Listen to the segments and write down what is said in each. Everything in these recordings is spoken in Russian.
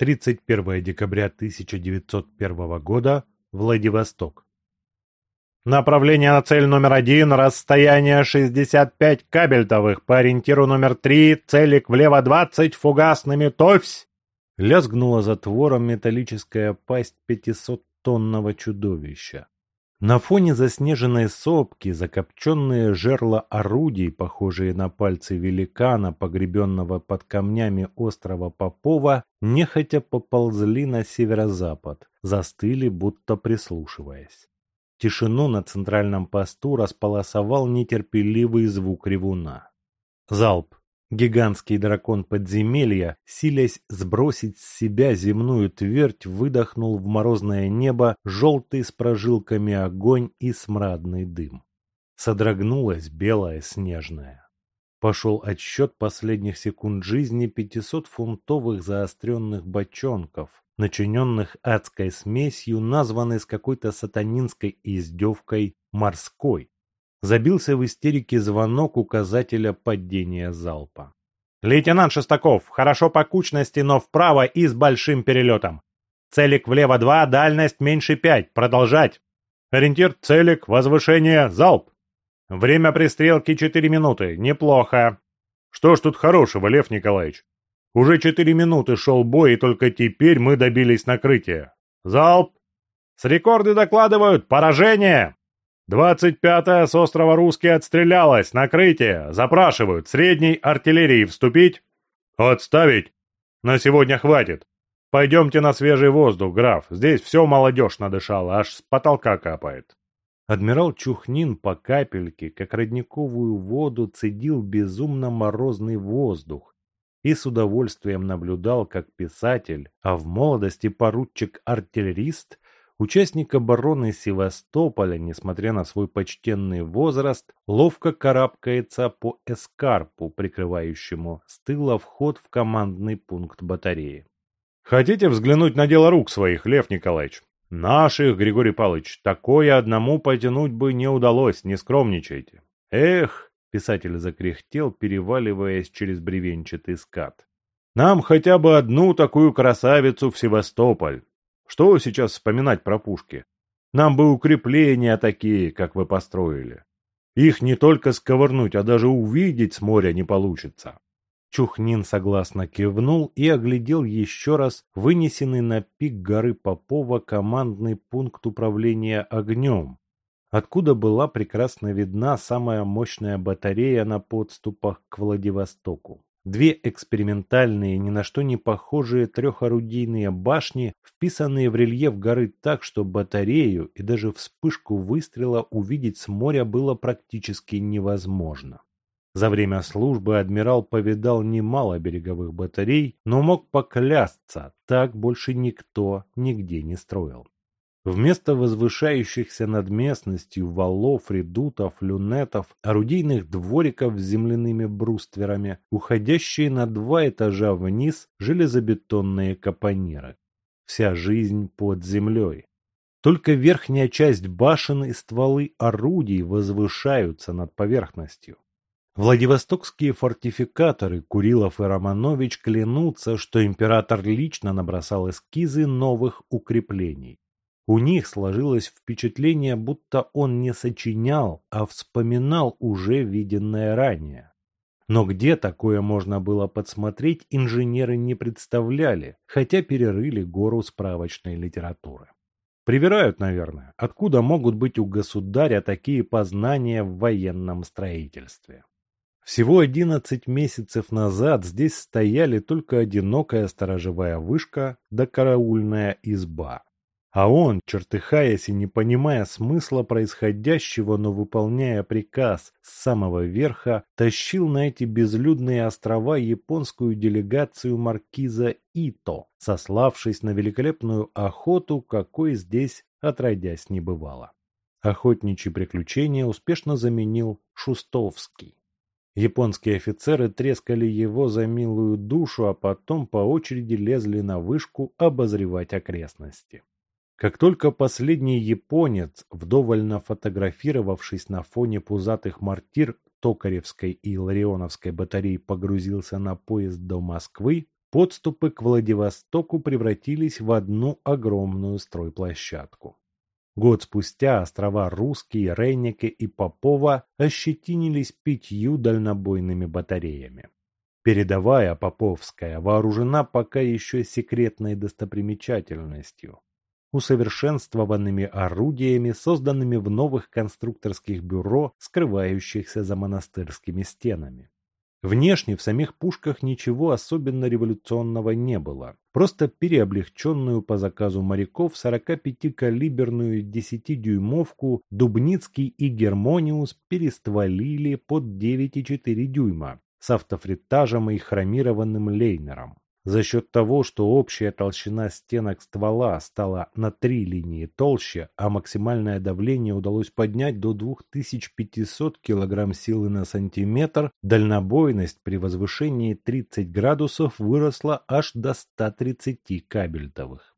31 декабря 1901 года, Владивосток. Направление на цель номер один, расстояние 65 кабельтовых, по ориентиру номер три, целик влево 20, фугасными, товсь! Лязгнула затвором металлическая пасть 500-тонного чудовища. На фоне заснеженной сопки закопченные жерла орудий, похожие на пальцы великана, погребенного под камнями острова Попова, нехотя поползли на северо-запад, застыли, будто прислушиваясь. Тишину на центральном посту располосовал нетерпеливый звук ревуна. Залп. Гигантский дракон подземелья, силясь сбросить с себя земную твердь, выдохнул в морозное небо желтый с прожилками огонь и смрадный дым. Содрогнулась белая снежная. Пошел отсчет последних секунд жизни пятисотфунтовых заостренных бочонков, начиненных адской смесью, названной с какой-то сатанинской издевкой «морской». Забился в истерике звонок указателя падения залпа. «Лейтенант Шестаков, хорошо по кучности, но вправо и с большим перелетом. Целик влево два, дальность меньше пять. Продолжать. Ориентир целик, возвышение, залп. Время пристрелки четыре минуты. Неплохо. Что ж тут хорошего, Лев Николаевич? Уже четыре минуты шел бой, и только теперь мы добились накрытия. Залп! С рекорды докладывают! Поражение! Двадцать пятая с острова Русский отстрелялась. Накрытие. Запрашивают. Средней артиллерии вступить? Отставить. На сегодня хватит. Пойдемте на свежий воздух, граф. Здесь все молодежь надышала, аж с потолка капает. Адмирал Чухнин по капельке, как родниковую воду, цедил безумно морозный воздух, и с удовольствием наблюдал, как писатель, а в молодости поручик-артиллерист, участник обороны Севастополя, несмотря на свой почтенный возраст, ловко карабкается по эскарпу, прикрывающему с тыла вход в командный пункт батареи. «Хотите взглянуть на дело рук своих, Лев Николаевич?» «Наших, Григорий Павлович, такое одному потянуть бы не удалось, не скромничайте. Эх, Писатель закряхтел, переваливаясь через бревенчатый скат. «Нам хотя бы одну такую красавицу в Севастополь. Что сейчас вспоминать про пушки? Нам бы укрепления такие, как вы построили. Их не только сковырнуть, а даже увидеть с моря не получится». Чухнин согласно кивнул и оглядел еще раз вынесенный на пик горы Попова командный пункт управления огнем, откуда была прекрасно видна самая мощная батарея на подступах к Владивостоку. Две экспериментальные, ни на что не похожие трехорудийные башни, вписанные в рельеф горы так, что батарею и даже вспышку выстрела увидеть с моря было практически невозможно. За время службы адмирал повидал немало береговых батарей, но мог поклясться, так больше никто нигде не строил. Вместо возвышающихся над местностью валов, редутов, люнетов, орудийных двориков с земляными брустверами, уходящие на два этажа вниз железобетонные капониры. Вся жизнь под землей. Только верхняя часть башен и стволы орудий возвышаются над поверхностью. Владивостокские фортификаторы Курилов и Романович клянутся, что император лично набросал эскизы новых укреплений. У них сложилось впечатление, будто он не сочинял, а вспоминал уже виденное ранее. Но где такое можно было подсмотреть, инженеры не представляли, хотя перерыли гору справочной литературы. Привирают, наверное, откуда могут быть у государя такие познания в военном строительстве. Всего одиннадцать месяцев назад здесь стояли только одинокая сторожевая вышка да караульная изба. А он, чертыхаясь и не понимая смысла происходящего, но выполняя приказ с самого верха, тащил на эти безлюдные острова японскую делегацию маркиза Ито, сославшись на великолепную охоту, какой здесь отродясь не бывало. Охотничьи приключения успешно заменил Шустовский. Японские офицеры трескали его за милую душу, а потом по очереди лезли на вышку обозревать окрестности. Как только последний японец, вдоволь нафотографировавшись на фоне пузатых мортир Токаревской и Ларионовской батарей, погрузился на поезд до Москвы, Подступы к Владивостоку превратились в одну огромную стройплощадку. Год спустя острова Русские, Рейнеке и Попова ощетинились пятью дальнобойными батареями. Передовая Поповская вооружена пока еще секретной достопримечательностью – усовершенствованными орудиями, созданными в новых конструкторских бюро, скрывающихся за монастырскими стенами. Внешне в самих пушках ничего особенно революционного не было. Просто переоблегченную по заказу моряков 45-калиберную 10-дюймовку Дубницкий и Гермониус перестволили под 9,4 дюйма, с автофритажем и хромированным лейнером. За счет того, что общая толщина стенок ствола стала на три линии толще, а максимальное давление удалось поднять до 2500 кг силы на сантиметр, дальнобойность при возвышении 30 градусов выросла аж до 130 кабельтовых.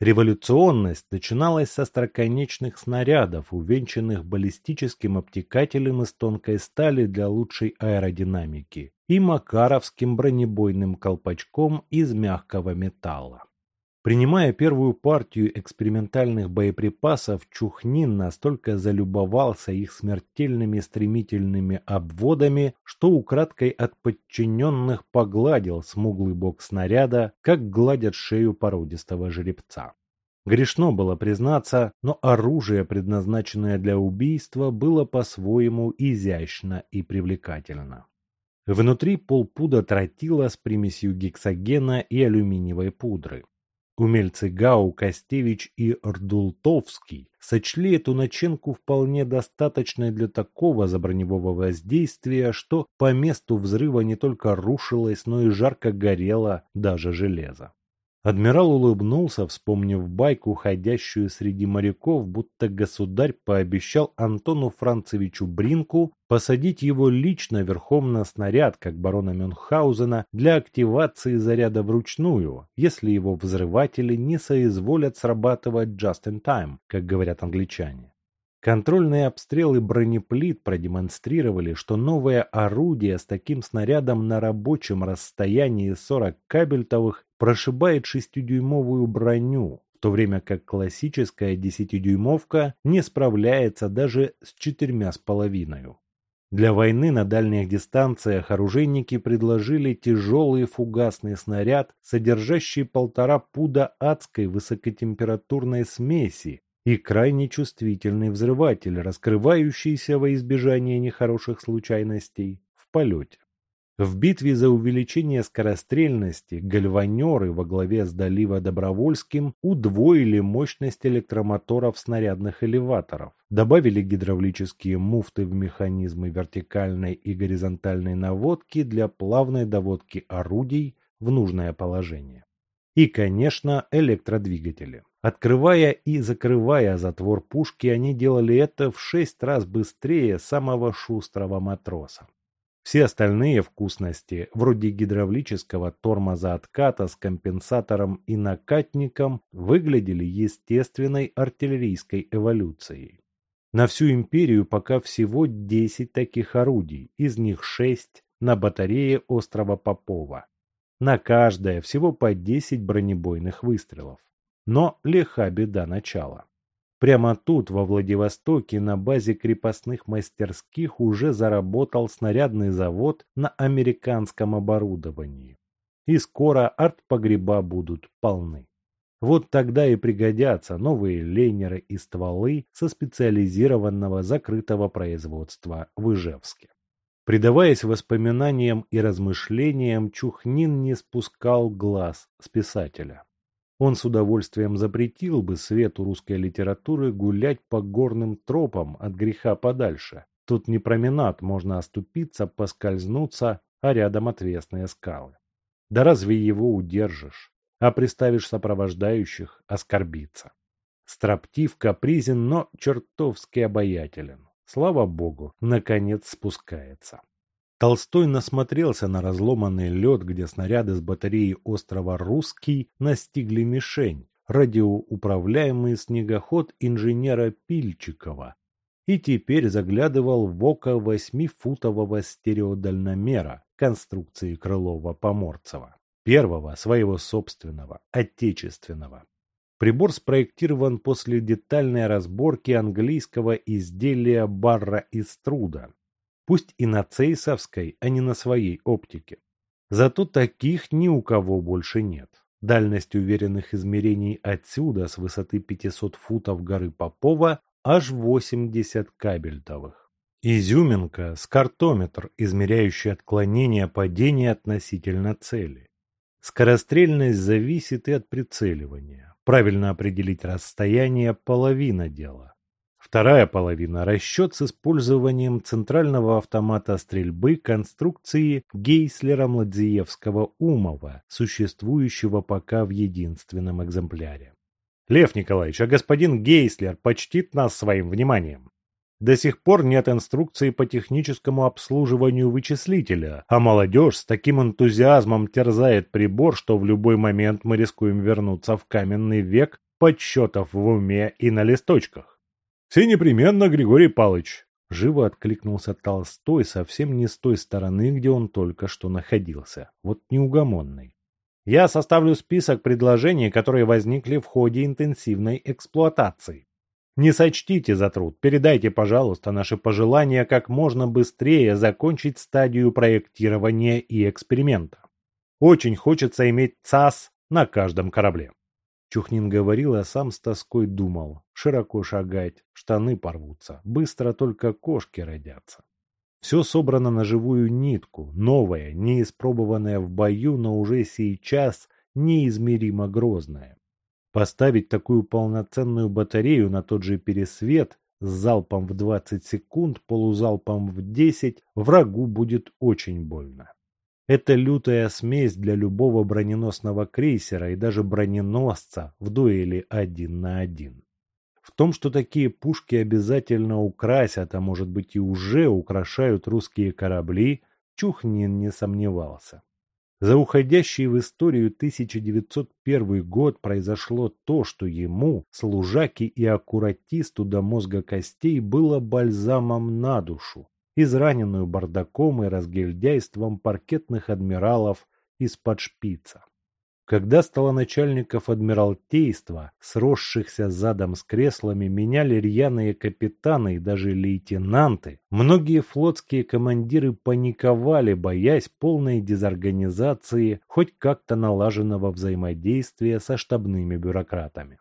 Революционность начиналась со строконечных снарядов, увенчанных баллистическим обтекателем из тонкой стали для лучшей аэродинамики и макаровским бронебойным колпачком из мягкого металла. Принимая первую партию экспериментальных боеприпасов, Чухнин настолько залюбовался их смертельными стремительными обводами, что украдкой от подчиненных погладил смуглый бок снаряда, как гладят шею породистого жеребца. Грешно было признаться, но оружие, предназначенное для убийства, было по-своему изящно и привлекательно. Внутри полпуда тротила с примесью гексогена и алюминиевой пудры. Умельцы Гау, Костевич и Рдултовский сочли эту начинку вполне достаточной для такого заброневого воздействия, что по месту взрыва не только рушилось, но и жарко горело даже железо. Адмирал улыбнулся, вспомнив байку, ходящую среди моряков, будто государь пообещал Антону Францевичу Бринку посадить его лично верхом на снаряд, как барона Мюнхгаузена, для активации заряда вручную, если его взрыватели не соизволят срабатывать just in time, как говорят англичане. Контрольные обстрелы бронеплит продемонстрировали, что новое орудие с таким снарядом на рабочем расстоянии 40 кабельтовых прошибает шестидюймовую броню, в то время как классическая десятидюймовка не справляется даже с четырьмя с половиной. Для войны на дальних дистанциях оружейники предложили тяжелый фугасный снаряд, содержащий полтора пуда адской высокотемпературной смеси, и крайне чувствительный взрыватель, раскрывающийся во избежание нехороших случайностей в полете. В битве за увеличение скорострельности гальванеры во главе с Далива Добровольским удвоили мощность электромоторов снарядных элеваторов, добавили гидравлические муфты в механизмы вертикальной и горизонтальной наводки для плавной доводки орудий в нужное положение. И, конечно, электродвигатели. Открывая и закрывая затвор пушки, они делали это в шесть раз быстрее самого шустрого матроса. Все остальные вкусности, вроде гидравлического тормоза отката с компенсатором и накатником, выглядели естественной артиллерийской эволюцией. На всю империю пока всего 10 таких орудий, из них 6 на батарее острова Попова. На каждое всего по 10 бронебойных выстрелов. Но лиха беда начала. Прямо тут, во Владивостоке, на базе крепостных мастерских уже заработал снарядный завод на американском оборудовании. И скоро артпогреба будут полны. Вот тогда и пригодятся новые лейнеры и стволы со специализированного закрытого производства в Ижевске. Предаваясь воспоминаниям и размышлениям, Чухнин не спускал глаз с писателя. Он с удовольствием запретил бы свету русской литературы гулять по горным тропам от греха подальше. Тут не променад, можно оступиться, поскользнуться, а рядом отвесные скалы. Да разве его удержишь? А приставишь сопровождающих – оскорбиться. Строптив, капризен, но чертовски обаятелен. Слава богу, наконец спускается. Толстой насмотрелся на разломанный лед, где снаряды с батареи острова Русский настигли мишень, радиоуправляемый снегоход инженера Пильчикова, и теперь заглядывал в око восьмифутового стереодальномера конструкции Крылова-Поморцева. Первого своего собственного, отечественного. Прибор спроектирован после детальной разборки английского изделия барра из труда. Пусть и на цейсовской, а не на своей оптике. Зато таких ни у кого больше нет. Дальность уверенных измерений отсюда, с высоты 500 футов горы Попова, аж 80 кабельтовых. Изюминка – скартометр, измеряющий отклонение падения относительно цели. Скорострельность зависит и от прицеливания. Правильно определить расстояние – половина дела. Вторая половина – расчет с использованием центрального автомата стрельбы конструкции Гейслера-Младзиевского-Умова, существующего пока в единственном экземпляре. Лев Николаевич, а господин Гейслер почтит нас своим вниманием. До сих пор нет инструкции по техническому обслуживанию вычислителя, а молодежь с таким энтузиазмом терзает прибор, что в любой момент мы рискуем вернуться в каменный век подсчетов в уме и на листочках. «Все непременно, Григорий Палыч!» Живо откликнулся Толстой совсем не с той стороны, где он только что находился. Вот неугомонный. Я составлю список предложений, которые возникли в ходе интенсивной эксплуатации. Не сочтите за труд, передайте, пожалуйста, наши пожелания как можно быстрее закончить стадию проектирования и эксперимента. Очень хочется иметь ЦАС на каждом корабле. Чухнин говорил, а сам с тоской думал. Широко шагать, штаны порвутся, быстро только кошки родятся. Все собрано на живую нитку, новое, неиспробованное в бою, но уже сейчас неизмеримо грозное. Поставить такую полноценную батарею на тот же пересвет с залпом в 20 секунд, полузалпом в 10, врагу будет очень больно. Это лютая смесь для любого броненосного крейсера и даже броненосца в дуэли один на один. В том, что такие пушки обязательно украсят, а может быть и уже украшают русские корабли, Чухнин не сомневался. За уходящий в историю 1901 год произошло то, что ему, служаке и аккуратисту до мозга костей, было бальзамом на душу, израненную бардаком и разгильдяйством паркетных адмиралов из-под шпица. Когда столоначальников адмиралтейства, сросшихся задом с креслами, меняли рьяные капитаны и даже лейтенанты, многие флотские командиры паниковали, боясь полной дезорганизации хоть как-то налаженного взаимодействия со штабными бюрократами.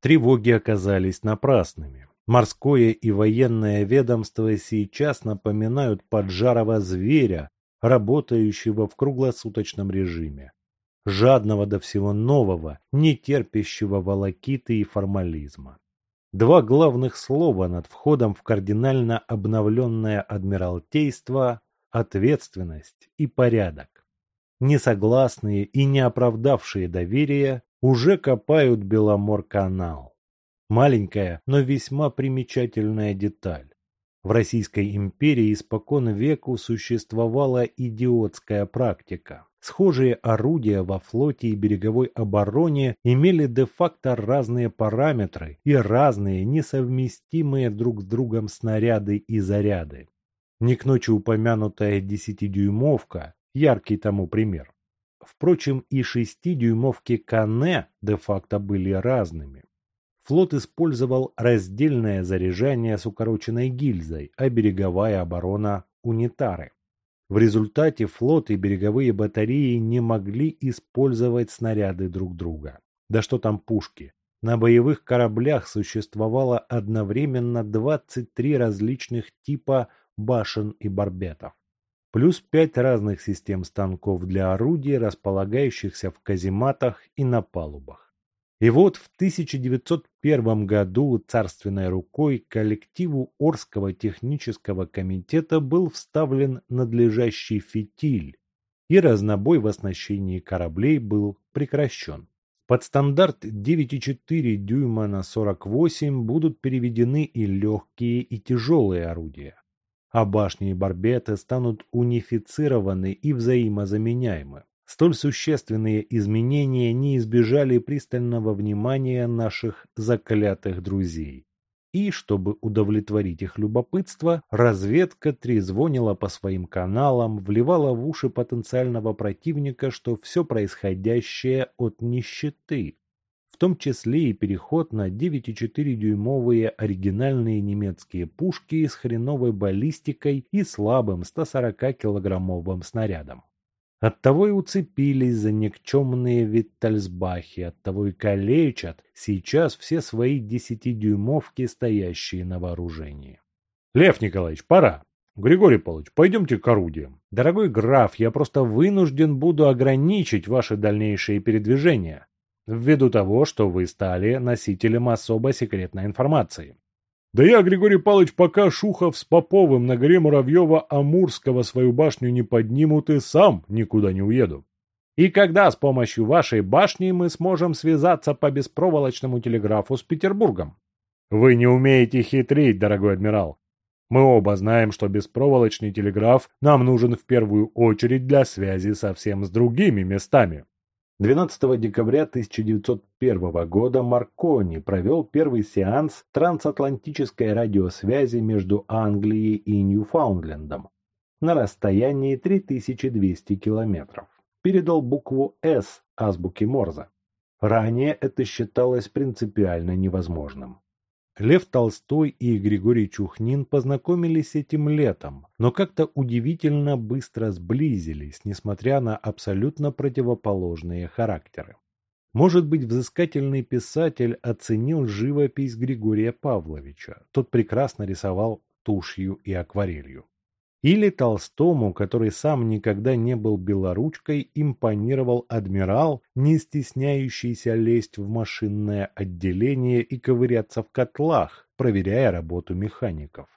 Тревоги оказались напрасными. Морское и военное ведомство сейчас напоминают поджарого зверя, работающего в круглосуточном режиме жадного до всего нового, не терпящего волокиты и формализма. Два главных слова над входом в кардинально обновленное адмиралтейство – ответственность и порядок. Несогласные и не оправдавшие доверия уже копают Беломор-канал. Маленькая, но весьма примечательная деталь. В Российской империи испокон веку существовала идиотская практика. Схожие орудия во флоте и береговой обороне имели де-факто разные параметры и разные несовместимые друг с другом снаряды и заряды. Не к ночи упомянутая десятидюймовка – яркий тому пример. Впрочем, и шестидюймовки Кане де-факто были разными. Флот использовал раздельное заряжание с укороченной гильзой, а береговая оборона – унитары. В результате флот и береговые батареи не могли использовать снаряды друг друга. Да что там пушки. На боевых кораблях существовало одновременно 23 различных типа башен и барбетов. Плюс пять разных систем станков для орудий, располагающихся в казематах и на палубах. И вот в 1901 году царственной рукой коллективу Орского технического комитета был вставлен надлежащий фитиль, и разнобой в оснащении кораблей был прекращен. Под стандарт 9,4 дюйма на 48 будут переведены и легкие, и тяжелые орудия, а башни и барбеты станут унифицированы и взаимозаменяемы. Столь существенные изменения не избежали пристального внимания наших заклятых друзей. и, чтобы удовлетворить их любопытство, разведка трезвонила по своим каналам, вливала в уши потенциального противника, что все происходящее от нищеты, в том числе и переход на 9,4-дюймовые оригинальные немецкие пушки с хреновой баллистикой и слабым 140-килограммовым снарядом. Оттого и уцепились за никчемные Виттельсбахи, оттого и калечат сейчас все свои десятидюймовки, стоящие на вооружении. Лев Николаевич, пора. Григорий Павлович, пойдемте к орудиям. Дорогой граф, я просто вынужден буду ограничить ваши дальнейшие передвижения, ввиду того, что вы стали носителем особо секретной информации. Да я, Григорий Павлович, пока Шухов с Поповым на горе Муравьева-Амурского свою башню не поднимут и сам никуда не уеду. И когда с помощью вашей башни мы сможем связаться по беспроволочному телеграфу с Петербургом? Вы не умеете хитрить, дорогой адмирал. Мы оба знаем, что беспроволочный телеграф нам нужен в первую очередь для связи совсем с другими местами. 12 декабря 1901 года Маркони провел первый сеанс трансатлантической радиосвязи между Англией и Ньюфаундлендом на расстоянии 3200 километров. Передал букву «С» азбуки Морзе. Ранее это считалось принципиально невозможным. Лев Толстой и Григорий Чухнин познакомились этим летом, но как-то удивительно быстро сблизились, несмотря на абсолютно противоположные характеры. Может быть, взыскательный писатель оценил живопись Григория Павловича. Тот прекрасно рисовал тушью и акварелью. Или Толстому, который сам никогда не был белоручкой, импонировал адмирал, не стесняющийся лезть в машинное отделение и ковыряться в котлах, проверяя работу механиков.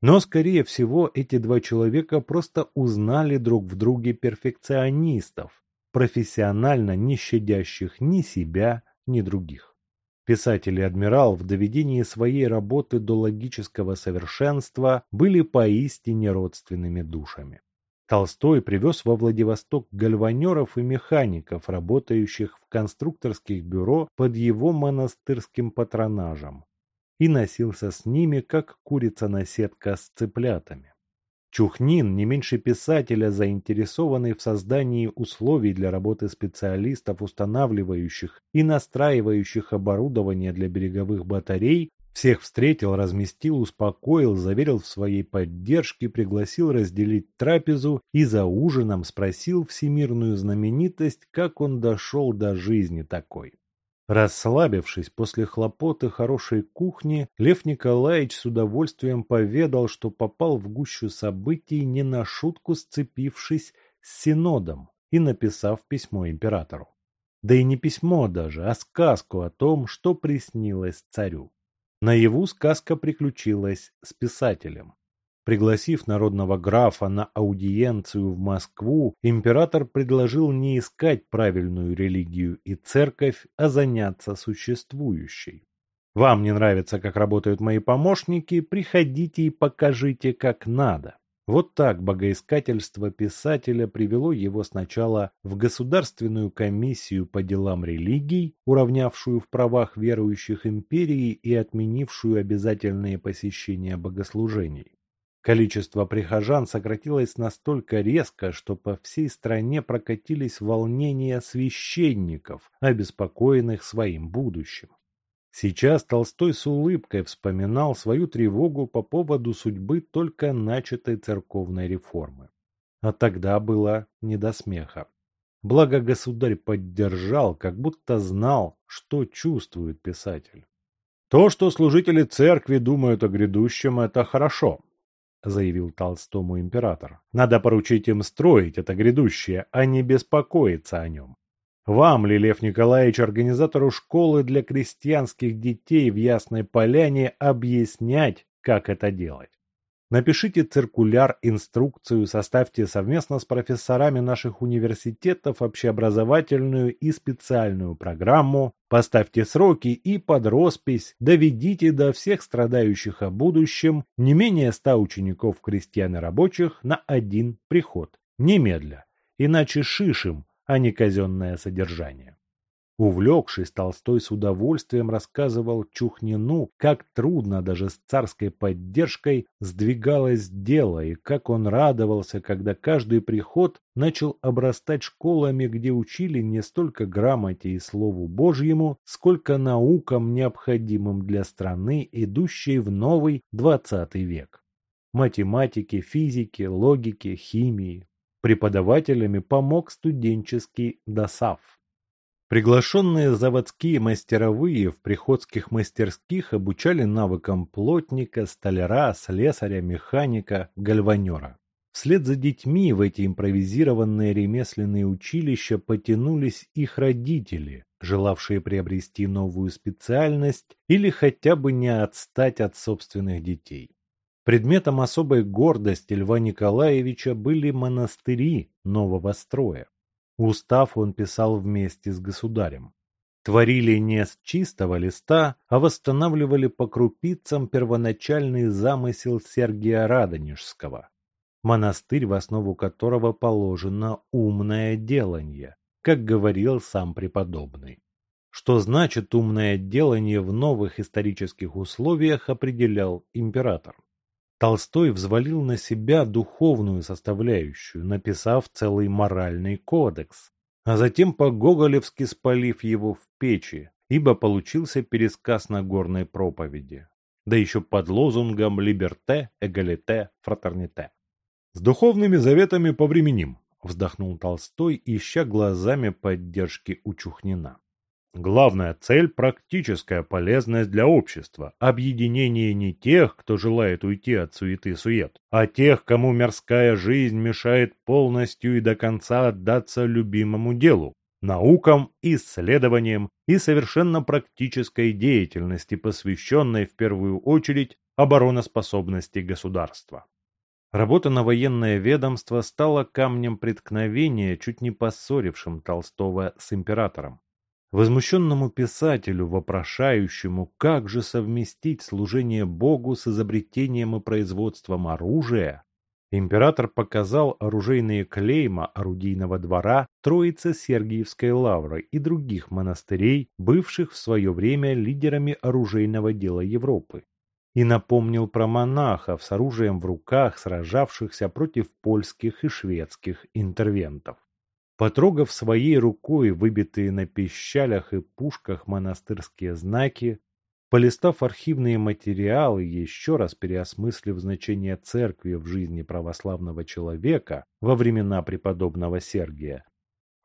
Но, скорее всего, эти два человека просто узнали друг в друге перфекционистов, профессионально не щадящих ни себя, ни других. Писатель и адмирал в доведении своей работы до логического совершенства были поистине родственными душами. Толстой привез во Владивосток гальванеров и механиков, работающих в конструкторских бюро под его монастырским патронажем, и носился с ними, как курица-наседка с цыплятами. Чухнин, не меньше писателя, заинтересованный в создании условий для работы специалистов, устанавливающих и настраивающих оборудование для береговых батарей, всех встретил, разместил, успокоил, заверил в своей поддержке, пригласил разделить трапезу и за ужином спросил всемирную знаменитость, как он дошел до жизни такой. Расслабившись после хлопоты хорошей кухни, Лев Николаевич с удовольствием поведал, что попал в гущу событий, не на шутку сцепившись с Синодом и написав письмо императору. Да и не письмо даже, а сказку о том, что приснилось царю. Наяву сказка приключилась с писателем. Пригласив народного графа на аудиенцию в Москву, император предложил не искать правильную религию и церковь, а заняться существующей. Вам не нравится, как работают мои помощники, приходите и покажите, как надо. Вот так богоискательство писателя привело его сначала в Государственную комиссию по делам религий, уравнявшую в правах верующих империи и отменившую обязательные посещения богослужений. Количество прихожан сократилось настолько резко, что по всей стране прокатились волнения священников, обеспокоенных своим будущим. Сейчас Толстой с улыбкой вспоминал свою тревогу по поводу судьбы только начатой церковной реформы. А тогда было не до смеха. Благо государь поддержал, как будто знал, что чувствует писатель. То, что служители церкви думают о грядущем, это хорошо, — заявил Толстому император. «Надо поручить им строить это грядущее, а не беспокоиться о нем. Вам ли, Лев Николаевич, организатору школы для крестьянских детей в Ясной Поляне, объяснять, как это делать? Напишите циркуляр, инструкцию, составьте совместно с профессорами наших университетов общеобразовательную и специальную программу, поставьте сроки и под роспись доведите до всех страдающих о будущем не менее ста учеников крестьян и рабочих на один приход. Немедля, иначе шишим, а не казенное содержание. Увлекшись, Толстой с удовольствием рассказывал Чухнину, как трудно даже с царской поддержкой сдвигалось дело, и как он радовался, когда каждый приход начал обрастать школами, где учили не столько грамоте и слову Божьему, сколько наукам, необходимым для страны, идущей в новый двадцатый век. Математике, физике, логике, химии. Преподавателями помог студенческий ДОСАВ. Приглашенные заводские мастеровые в приходских мастерских обучали навыкам плотника, столяра, слесаря, механика, гальванера. Вслед за детьми в эти импровизированные ремесленные училища потянулись их родители, желавшие приобрести новую специальность или хотя бы не отстать от собственных детей. Предметом особой гордости Льва Николаевича были монастыри нового строя. Устав он писал вместе с государем. Творили не с чистого листа, а восстанавливали по крупицам первоначальный замысел Сергия Радонежского, монастырь, в основу которого положено умное делание, как говорил сам преподобный. Что значит умное делание в новых исторических условиях определял император. Толстой взвалил на себя духовную составляющую, написав целый моральный кодекс, а затем по-гоголевски спалив его в печи, ибо получился пересказ Нагорной проповеди, да еще под лозунгом «Либерте, эгалите, фратерните». «С духовными заветами повременим», — вздохнул Толстой, ища глазами поддержки у Чухнина. Главная цель – практическая полезность для общества, объединение не тех, кто желает уйти от суеты-сует, а тех, кому мирская жизнь мешает полностью и до конца отдаться любимому делу, наукам, исследованиям и совершенно практической деятельности, посвященной в первую очередь обороноспособности государства. Работа на военное ведомство стала камнем преткновения, чуть не поссорившим Толстого с императором. Возмущенному писателю, вопрошающему, как же совместить служение Богу с изобретением и производством оружия, император показал оружейные клейма орудийного двора Троицы Сергиевской лавры и других монастырей, бывших в свое время лидерами оружейного дела Европы, и напомнил про монахов с оружием в руках, сражавшихся против польских и шведских интервентов. Потрогав своей рукой выбитые на пищалях и пушках монастырские знаки, полистав архивные материалы, еще раз переосмыслив значение церкви в жизни православного человека во времена преподобного Сергия,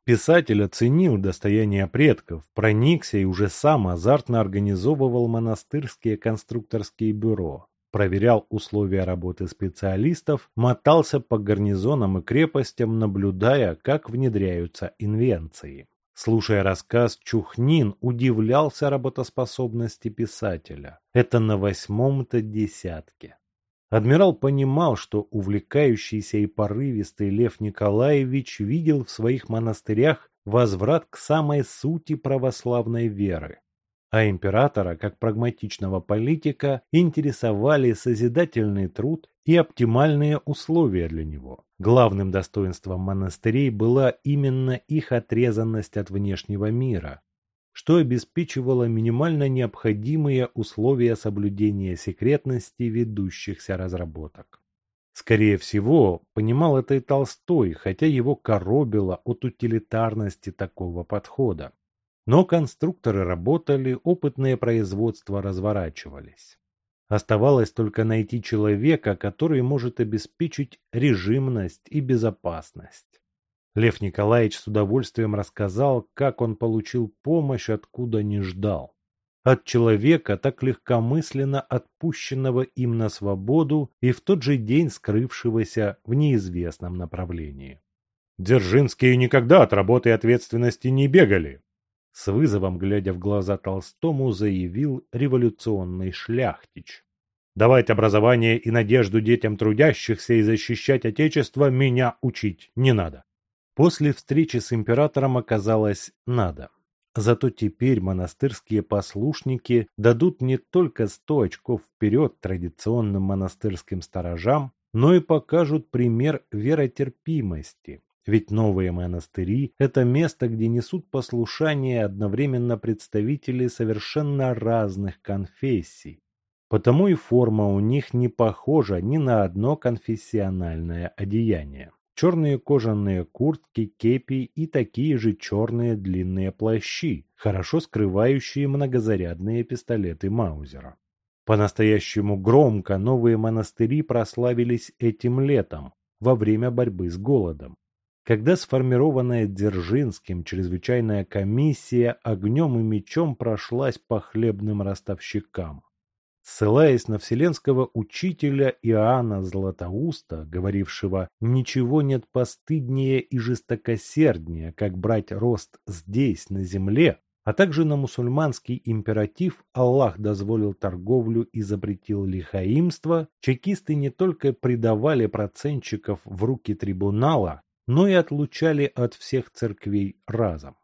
писатель оценил достояние предков, проникся и уже сам азартно организовывал монастырские конструкторские бюро, проверял условия работы специалистов, мотался по гарнизонам и крепостям, наблюдая, как внедряются инвенции. Слушая рассказ, Чухнин удивлялся работоспособности писателя. Это на восьмом-то десятке. Адмирал понимал, что увлекающийся и порывистый Лев Николаевич видел в своих монастырях возврат к самой сути православной веры а императора, как прагматичного политика, интересовали созидательный труд и оптимальные условия для него. Главным достоинством монастырей была именно их отрезанность от внешнего мира, что обеспечивало минимально необходимые условия соблюдения секретности ведущихся разработок. Скорее всего, понимал это и Толстой, хотя его коробило от утилитарности такого подхода. Но конструкторы работали, опытные производства разворачивались. Оставалось только найти человека, который может обеспечить режимность и безопасность. Лев Николаевич с удовольствием рассказал, как он получил помощь, откуда не ждал. От человека, так легкомысленно отпущенного им на свободу и в тот же день скрывшегося в неизвестном направлении. Дзержинские никогда от работы и ответственности не бегали, с вызовом, глядя в глаза Толстому, заявил революционный шляхтич. Давать образование и надежду детям трудящихся и защищать Отечество меня учить не надо. После встречи с императором оказалось надо. Зато теперь монастырские послушники дадут не только сто очков вперед традиционным монастырским сторожам, но и покажут пример веротерпимости, Ведь новые монастыри – это место, где несут послушание одновременно представители совершенно разных конфессий. Потому и форма у них не похожа ни на одно конфессиональное одеяние. Черные кожаные куртки, кепи и такие же черные длинные плащи, хорошо скрывающие многозарядные пистолеты Маузера. По-настоящему громко новые монастыри прославились этим летом, во время борьбы с голодом когда сформированная Дзержинским чрезвычайная комиссия огнем и мечом прошлась по хлебным ростовщикам. Ссылаясь на вселенского учителя Иоанна Златоуста, говорившего «ничего нет постыднее и жестокосерднее, как брать рост здесь, на земле», а также на мусульманский императив «Аллах дозволил торговлю и запретил лихаимство», чекисты не только предавали процентчиков в руки трибунала, но и отлучали от всех церквей разом.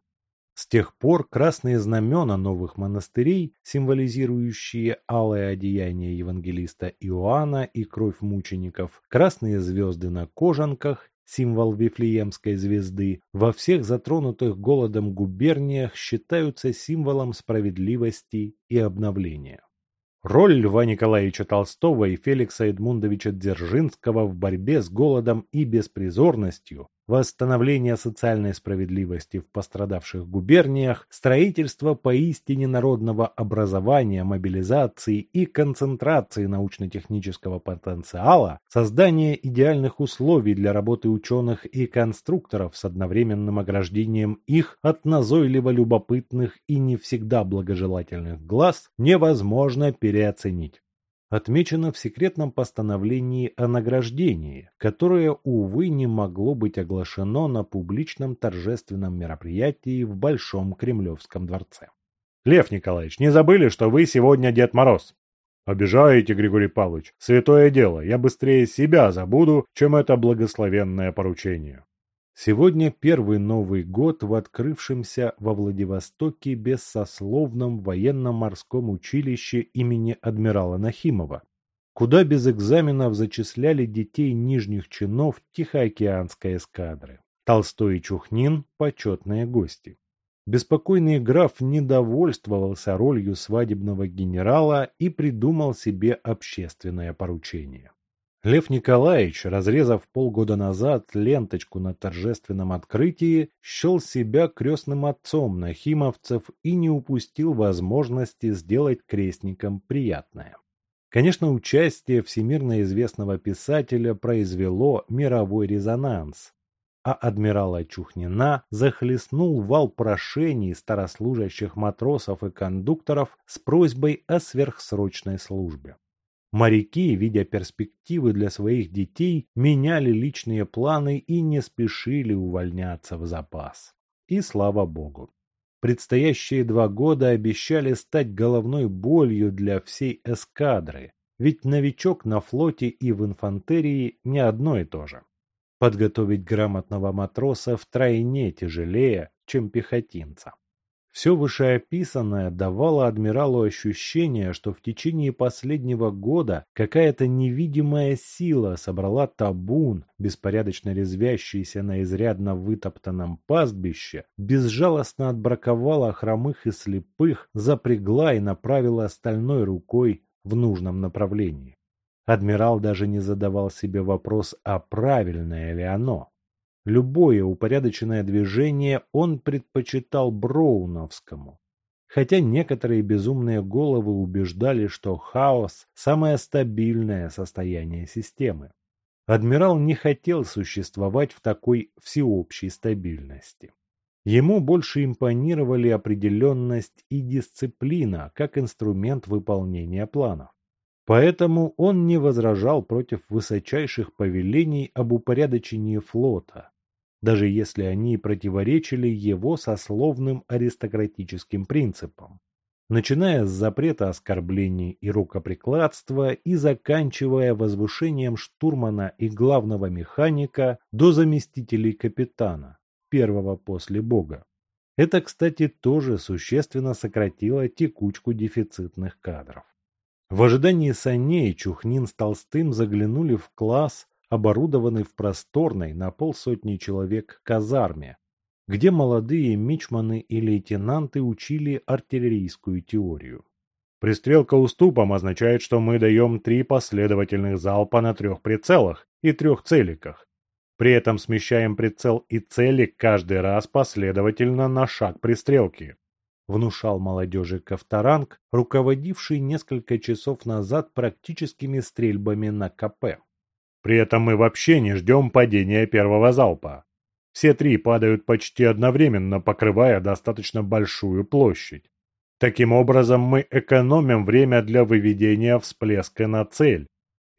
С тех пор красные знамена новых монастырей, символизирующие алое одеяние евангелиста Иоанна и кровь мучеников, красные звезды на кожанках, символ Вифлеемской звезды, во всех затронутых голодом губерниях считаются символом справедливости и обновления. Роль Льва Николаевича Толстого и Феликса Эдмундовича Дзержинского в борьбе с голодом и беспризорностью восстановление социальной справедливости в пострадавших губерниях, строительство поистине народного образования, мобилизации и концентрации научно-технического потенциала, создание идеальных условий для работы ученых и конструкторов с одновременным ограждением их от назойливо любопытных и не всегда благожелательных глаз невозможно переоценить отмечено в секретном постановлении о награждении, которое, увы, не могло быть оглашено на публичном торжественном мероприятии в Большом Кремлевском дворце. Лев Николаевич, не забыли, что вы сегодня Дед Мороз? Обижаете, Григорий Павлович. Святое дело, я быстрее себя забуду, чем это благословенное поручение. Сегодня первый Новый год в открывшемся во Владивостоке бессословном военно-морском училище имени адмирала Нахимова, куда без экзаменов зачисляли детей нижних чинов Тихоокеанской эскадры. Толстой и Чухнин – почетные гости. Беспокойный граф недовольствовался ролью свадебного генерала и придумал себе общественное поручение. Лев Николаевич, разрезав полгода назад ленточку на торжественном открытии, счел себя крестным отцом нахимовцев и не упустил возможности сделать крестникам приятное. Конечно, участие всемирно известного писателя произвело мировой резонанс, а адмирала Чухнина захлестнул вал прошений старослужащих матросов и кондукторов с просьбой о сверхсрочной службе. Моряки, видя перспективы для своих детей, меняли личные планы и не спешили увольняться в запас. И слава богу. Предстоящие два года обещали стать головной болью для всей эскадры, ведь новичок на флоте и в инфантерии не одно и то же. Подготовить грамотного матроса втройне тяжелее, чем пехотинца. Все вышеописанное давало адмиралу ощущение, что в течение последнего года какая-то невидимая сила собрала табун, беспорядочно резвящийся на изрядно вытоптанном пастбище, безжалостно отбраковала хромых и слепых, запрягла и направила стальной рукой в нужном направлении. Адмирал даже не задавал себе вопрос, а правильное ли оно. Любое упорядоченное движение он предпочитал Броуновскому. Хотя некоторые безумные головы убеждали, что хаос – самое стабильное состояние системы. Адмирал не хотел существовать в такой всеобщей стабильности. Ему больше импонировали определенность и дисциплина как инструмент выполнения планов. Поэтому он не возражал против высочайших повелений об упорядочении флота, даже если они противоречили его сословным аристократическим принципам, начиная с запрета оскорблений и рукоприкладства и заканчивая возвышением штурмана и главного механика до заместителей капитана, первого после бога. Это, кстати, тоже существенно сократило текучку дефицитных кадров. В ожидании саней Чухнин с Толстым заглянули в класс, оборудованный в просторной на полсотни человек казарме, где молодые мичманы и лейтенанты учили артиллерийскую теорию. Пристрелка уступом означает, что мы даем три последовательных залпа на трех прицелах и трех целиках. При этом смещаем прицел и целик каждый раз последовательно на шаг пристрелки. Внушал молодежи Ковторанг, руководивший несколько часов назад практическими стрельбами на КП. При этом мы вообще не ждем падения первого залпа. Все три падают почти одновременно, покрывая достаточно большую площадь. Таким образом, мы экономим время для выведения всплеска на цель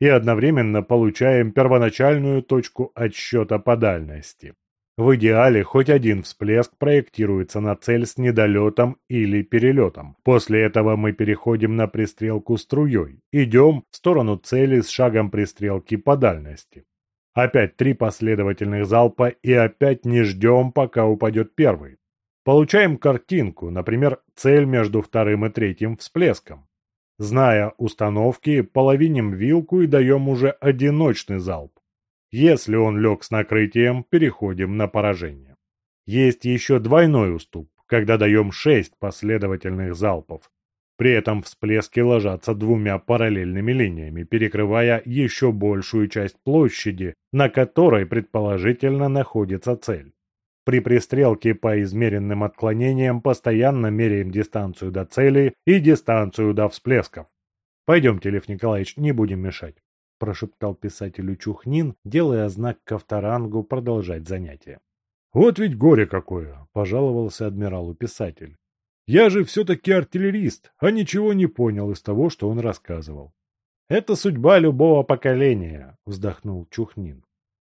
и одновременно получаем первоначальную точку отсчета по дальности. В идеале хоть один всплеск проектируется на цель с недолетом или перелетом. После этого мы переходим на пристрелку струей. Идем в сторону цели с шагом пристрелки по дальности. Опять три последовательных залпа и опять не ждем, пока упадет первый. Получаем картинку, например, цель между вторым и третьим всплеском. Зная установки, половиним вилку и даем уже одиночный залп. Если он лег с накрытием, переходим на поражение. Есть еще двойной уступ, когда даем 6 последовательных залпов. При этом всплески ложатся двумя параллельными линиями, перекрывая еще большую часть площади, на которой предположительно находится цель. При пристрелке по измеренным отклонениям постоянно меряем дистанцию до цели и дистанцию до всплесков. «Пойдемте, Лев Николаевич, не будем мешать», – прошептал писателю Чухнин, делая знак Ковторангу продолжать занятие. «Вот ведь горе какое!» – пожаловался адмиралу писатель. «Я же все-таки артиллерист, а ничего не понял из того, что он рассказывал». «Это судьба любого поколения», – вздохнул Чухнин.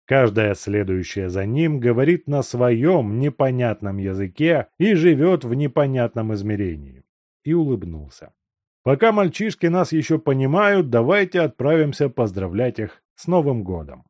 Каждая следующая за ним говорит на своем непонятном языке и живет в непонятном измерении. И улыбнулся. Пока мальчишки нас еще понимают, давайте отправимся поздравлять их с Новым годом.